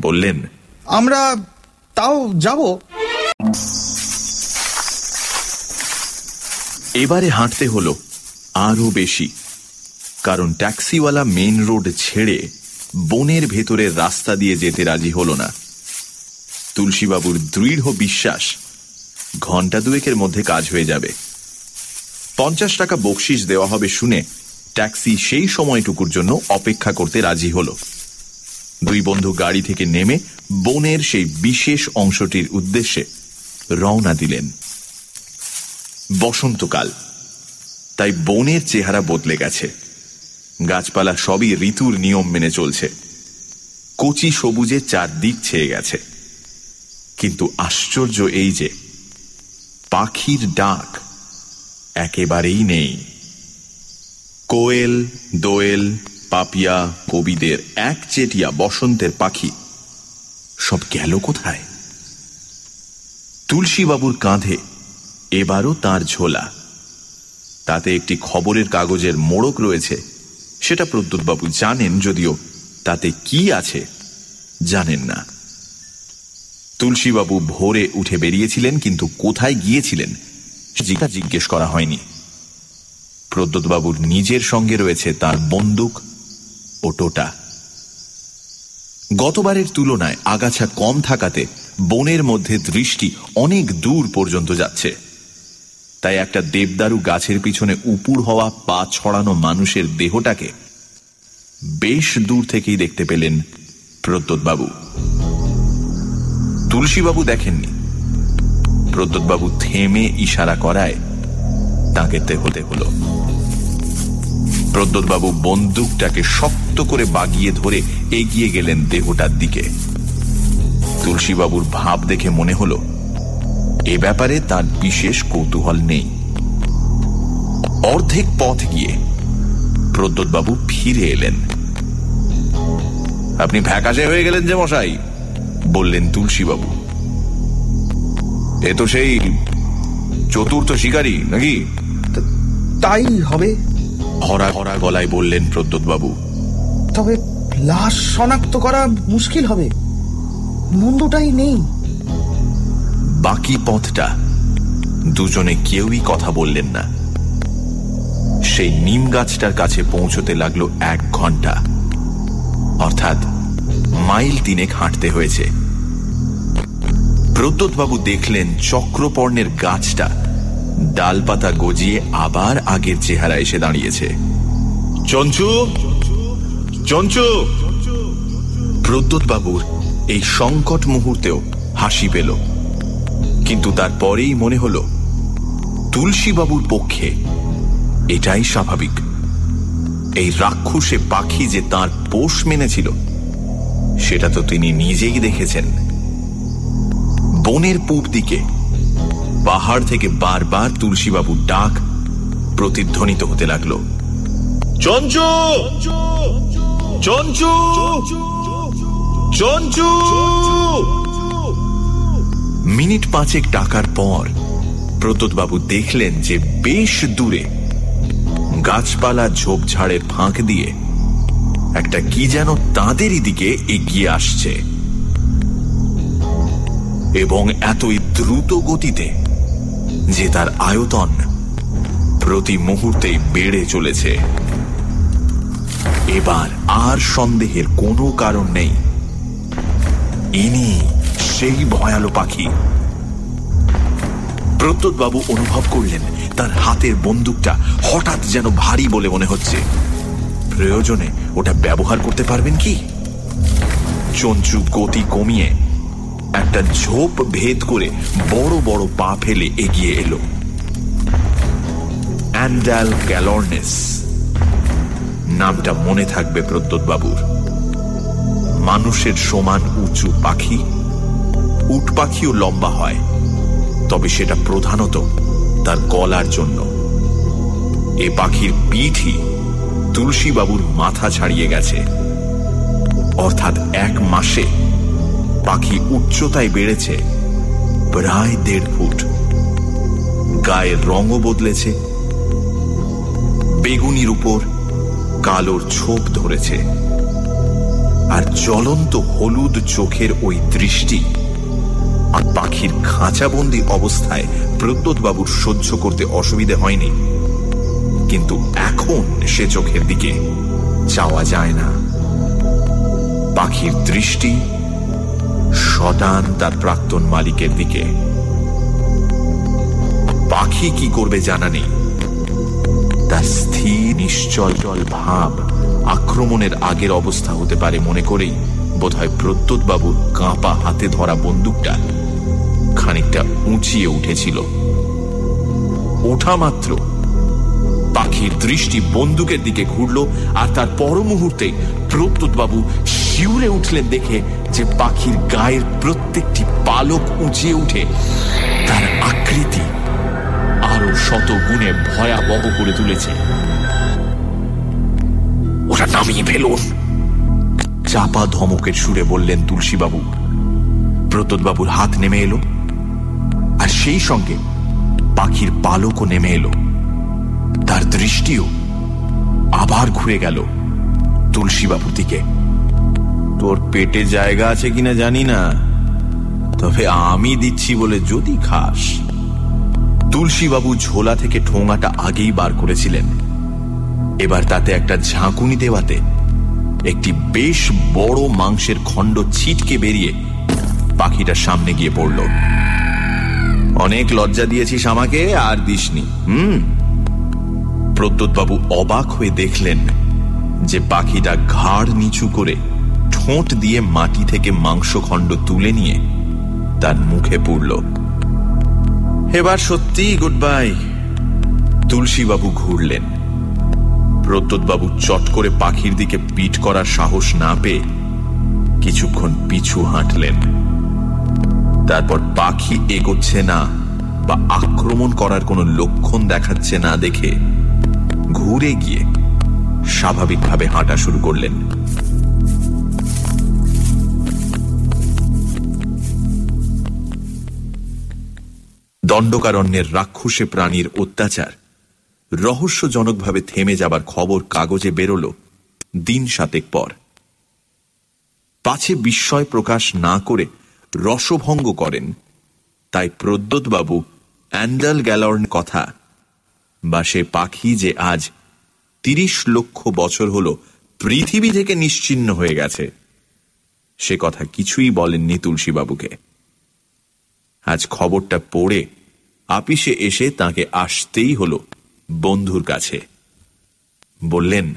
বললেন আমরা তাও যাব। এবারে হাঁটতে হলো আরও বেশি কারণ ট্যাক্সিওয়ালা মেন রোড ছেড়ে বনের ভেতরের রাস্তা দিয়ে যেতে রাজি হলো না। তুলসীবাবুর দৃঢ় বিশ্বাস ঘণ্টা দুয়েকের মধ্যে কাজ হয়ে যাবে। পঞ্চাশ টাকা বকশিস দেওয়া হবে শুনে ট্যাক্সি সেই সময়টুকুর জন্য অপেক্ষা করতে রাজি হল। দুই বন্ধু গাড়ি থেকে নেমে বনের সেই বিশেষ অংশটির উদ্দেশ্যে রওনা দিলেন। বসন্তকাল। তাই বনের চেহারা বদলে গেছে। গাছপালা সবই ঋতুর নিয়ম মেনে চলছে। কচি সবুজে চারদিক ছেয়ে গেছে। কিন্তু আশ্চর্য এই যে, পাখির ডাক একেবারেই নেই। কোয়েল, দোয়েল, পাপিয়া, কবিদের একচেটিয়া বসন্তের পাখি। সব গেল কোথায়? তুলসীবাবুর কাঁধে এবারও তার ঝোলা। তাতে একটি খবরের কাগজের মোড়ক রয়েছে। সেটা প্রদ্যুৎবাবু জানেন যদিও তাতে কি আছে জানেন না। তুলসীবাবু ভোরে উঠে বেরিয়েছিলেন, কিন্তু কোথায় গিয়েছিলেন জিজ্ঞা জিজ্ঞেস করা হয়নি। প্রদ্যোৎবাবুর নিজের সঙ্গে রয়েছে তার বন্দুক ও টোটা। গতবারের তুলনায় আগাছা কম থাকাতে বনের মধ্যে দৃষ্টি অনেক দূর পর্যন্ত যাচ্ছে। তাই একটা দেবদারু গাছের পিছনে উপুর হওয়া পা ছড়ানো মানুষের দেহটাকে বেশ দূর থেকেই দেখতে পেলেন প্রদ্যোৎবাবু। তুলসীবাবু দেখেননি। প্রদ্যোৎবাবু থেমে ইশারা করায় তাকে হতে হলো। প্রদ্যোৎবাবু বন্দুকটাকে শক্ত করে বাগিয়ে ধরে এগিয়ে গেলেন দেহটার দিকে। তুলসীবাবুর ভাব দেখে মনে হলো, এ ব্যাপারে তার বিশেষ কৌতূহল নেই। অর্ধেক পথ গিয়ে প্রদ্যোৎবাবু ফিরে এলেন। আপনি ফ্যাকাশে হয়ে গেলেন যে মশাই, বললেন তুলসীবাবু। এ তো সেই চতুর্থ শিকারী নাকি? তাই হবে। হরা হরা গলায় বললেন প্রদ্যোৎবাবু। তবে লাশ শনাক্ত করা মুশকিল হবে। মন্দটাই নেই। বাকি পথটা দুজনে কেউই কথা বললেন না। সেই নিম গাছটার কাছে পৌঁছতে লাগল এক ঘণ্টা। অর্থাৎ মাইল তিনেক হাঁটতে হয়েছে। প্রদ্যোৎবাবু দেখলেন চক্রপর্ণের গাছটা। ডালপাতা গজিয়ে আবার আগের চেহারা এসে দাঁড়িয়েছে। চঞ্চু! চঞ্চু! প্রদ্যোৎবাবুর এই সংকট মুহূর্তেও হাসি পেল। কিন্তু তারপরেই মনে হল, তুলসীবাবুর পক্ষে এটাই স্বাভাবিক। এই রাক্ষসে পাখি যে তার পোষ মেনেছিল, সেটা তো তিনি নিজেই দেখেছেন। বনের পূব দিকে। পাহাড় থেকে বারবার তুলসীবাবুর ডাক প্রতিধ্বনিত হতে লাগল। চঞ্চু! চঞ্চু! চঞ্চু! মিনিট পাঁচেক টাকার পর প্রদ্যোৎবাবু দেখলেন যে বেশ দূরে গাছপালা ঝোপঝাড়ের ফাঁক দিয়ে একটা কি যেন তাঁদেরই দিকে এগিয়ে আসছে। এবং এতই দ্রুত গতিতে যে তার আয়তন প্রতি মুহূর্তেই বেড়ে চলেছে। এবার আর সন্দেহের কোনো কারণ নেই। ইনি সেই ভয়ালো পাখি। প্রত্যুৎবাবু অনুভব করলেন, তার হাতের বন্দুকটা হঠাৎ যেন ভারী বলে মনে হচ্ছে। প্রয়োজনে ওটা ব্যবহার করতে পারবেন কি? চঞ্চু গতি কমিয়ে একটা ঝোপ ভেদ করে বড় বড় পা ফেলে এগিয়ে এলো। অ্যান্ডাল গ্যালর্নেস নামটা মনে থাকবে প্রদ্যোৎবাবুর। মানুষের সমান উঁচু পাখি, উট পাখিও লম্বা হয়, তবে সেটা প্রধানত তার গলার জন্য। এ পাখির পিঠই তুলসীবাবুর মাথা ছাড়িয়ে গেছে। অর্থাৎ এক মাসে পাখি উচ্চতায় বেড়েছে, প্রায় দেড় ফুট। গায়ের রঙও বদলেছে। বেগুনির উপর কালোর ছোপ ধরেছে। আর জ্বলন্ত হলুদ চোখের ওই দৃষ্টি আর পাখির খাঁচাবন্দি অবস্থায় প্রদ্যোৎবাবুর সহ্য করতে অসুবিধে হয়নি। কিন্তু এখন সে চোখের দিকে চাওয়া যায় না। পাখির দৃষ্টি শটান তার প্রাক্তন মালিকের দিকে। পাখি কি করবে জানা নেই। তার স্থির নিশ্চল ভাব আক্রমণের আগের অবস্থা হতে পারে মনে করেই বোধহয় প্রত্যুৎবাবুর কাঁপা হাতে ধরা বন্দুকটা খানিকটা উঁচিয়ে উঠেছিল। ওঠা মাত্র পাখির দৃষ্টি বন্দুকের দিকে ঘুরল আর তার পর মুহূর্তে প্রত্যুৎবাবু শিউরে উঠলেন দেখে যে পাখির গায়ের প্রত্যেকটি পালক উঁচিয়ে উঠে। তার আকৃতি আরও শত গুণে ভয়াবহ করে তুলেছে। ওটা নামিয়ে ফেলুন। চাপা ধমকের সুরে বললেন তুলসীবাবু। প্রতোদবাবুর হাত নেমে এলো। আর সেই সঙ্গে পাখির পালকও নেমে এলো। তার দৃষ্টিও আবার ঘুরে গেল তুলসীবাবুর দিকে তোর পেটে জায়গা আছে কিনা জানি না, তবে আমি দিচ্ছি বলে যদি খাস। তুলসীবাবু ঝোলা থেকে ঠোঙাটা আগেই বার করেছিলেন। এবার তাতে একটা ঝাঁকুনি দেওয়াতে একটি বেশ বড় মাংসের খণ্ড ছিটকে বেরিয়ে পাখিটার সামনে গিয়ে পড়ল। অনেক লজ্জা দিয়েছিস আমাকে, আর দিসনি। হুম? প্রদ্যোৎবাবু অবাক হয়ে দেখলেন যে পাখিটা ঘাড় নিচু করে ঠোঁট দিয়ে মাটি থেকে মাংসখণ্ড তুলে নিয়ে তার মুখে পুড়ল। এবার সত্যি গুড বাই তুলসীবাবু ঘুরলেন। প্রদ্যোৎবাবু চট করে পাখির দিকে পিট করার সাহস না পেয়ে কিছুক্ষণ পিছু হাঁটলেন। তারপর পাখি এগোচ্ছে না বা আক্রমণ করার কোনো লক্ষণ দেখাচ্ছে না দেখে ঘুরে গিয়ে স্বাভাবিকভাবে হাঁটা শুরু করলেন। দণ্ডকারণ্যের রাক্ষসে প্রাণীর অত্যাচার, রহস্যজনকভাবে থেমে যাবার খবর কাগজে বেরোল দিন সাতেক পর। পাছে বিস্ময় প্রকাশ না করে রসভঙ্গ করেন তাই প্রদ্যোৎবাবু অ্যান্ডাল গ্যালর্ন কথা বা সে পাখি যে আজ তিরিশ লক্ষ বছর হল পৃথিবী থেকে নিশ্চিন্ন হয়ে গেছে। সে কথা কিছুই বলেননি তুলসীবাবুকে। আজ খবরটা পড়ে আপিসে এসে তাকে আসতেই হলো বন্ধুর কাছে। বললেন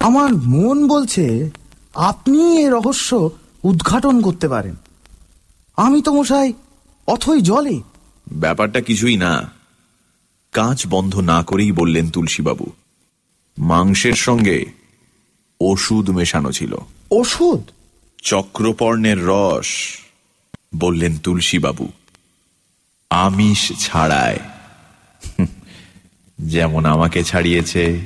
আমার মন বলছে আপনি এ রহস্য উদ্ঘাটন করতে পারেন। আমি তো মশাই অথই জলে। ব্যাপারটা কিছুই না। কাঁচ বন্ধ না করেই বললেন তুলসীবাবু। মাংসের সঙ্গে ওষুধ মেশানো ছিল। ওষুধ? চক্রপর্ণের রস বললেন তুলসীবাবু। আমিষ ছাড়ায় যেমন আমাকে ছাড়িয়েছে।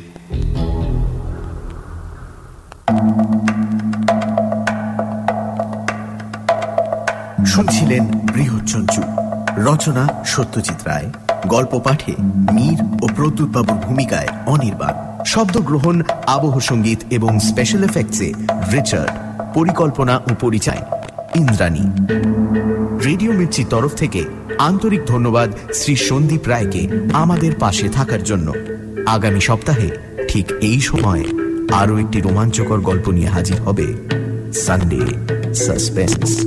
শুনছিলেন বৃহচ্চঞ্চু। রচনা সত্যজিৎ রায়। গল্প পাঠে মীর ও প্রদ্যুৎ বাবুর ভূমিকায় অনির্বাণ। শব্দগ্রহণ, আবহ সংগীত এবং স্পেশাল এফেক্টসে রিচার্ড। পরিকল্পনা ও পরিচয়, ইন্দ্রাণী। রেডিও মির্চির তরফ থেকে আন্তরিক ধন্যবাদ শ্রী সন্দীপ রায়কে আমাদের পাশে থাকার জন্য। আগামী সপ্তাহে ঠিক এই সময় আরও একটি রোমাঞ্চকর গল্প নিয়ে হাজির হবে সানডে সাসপেন্স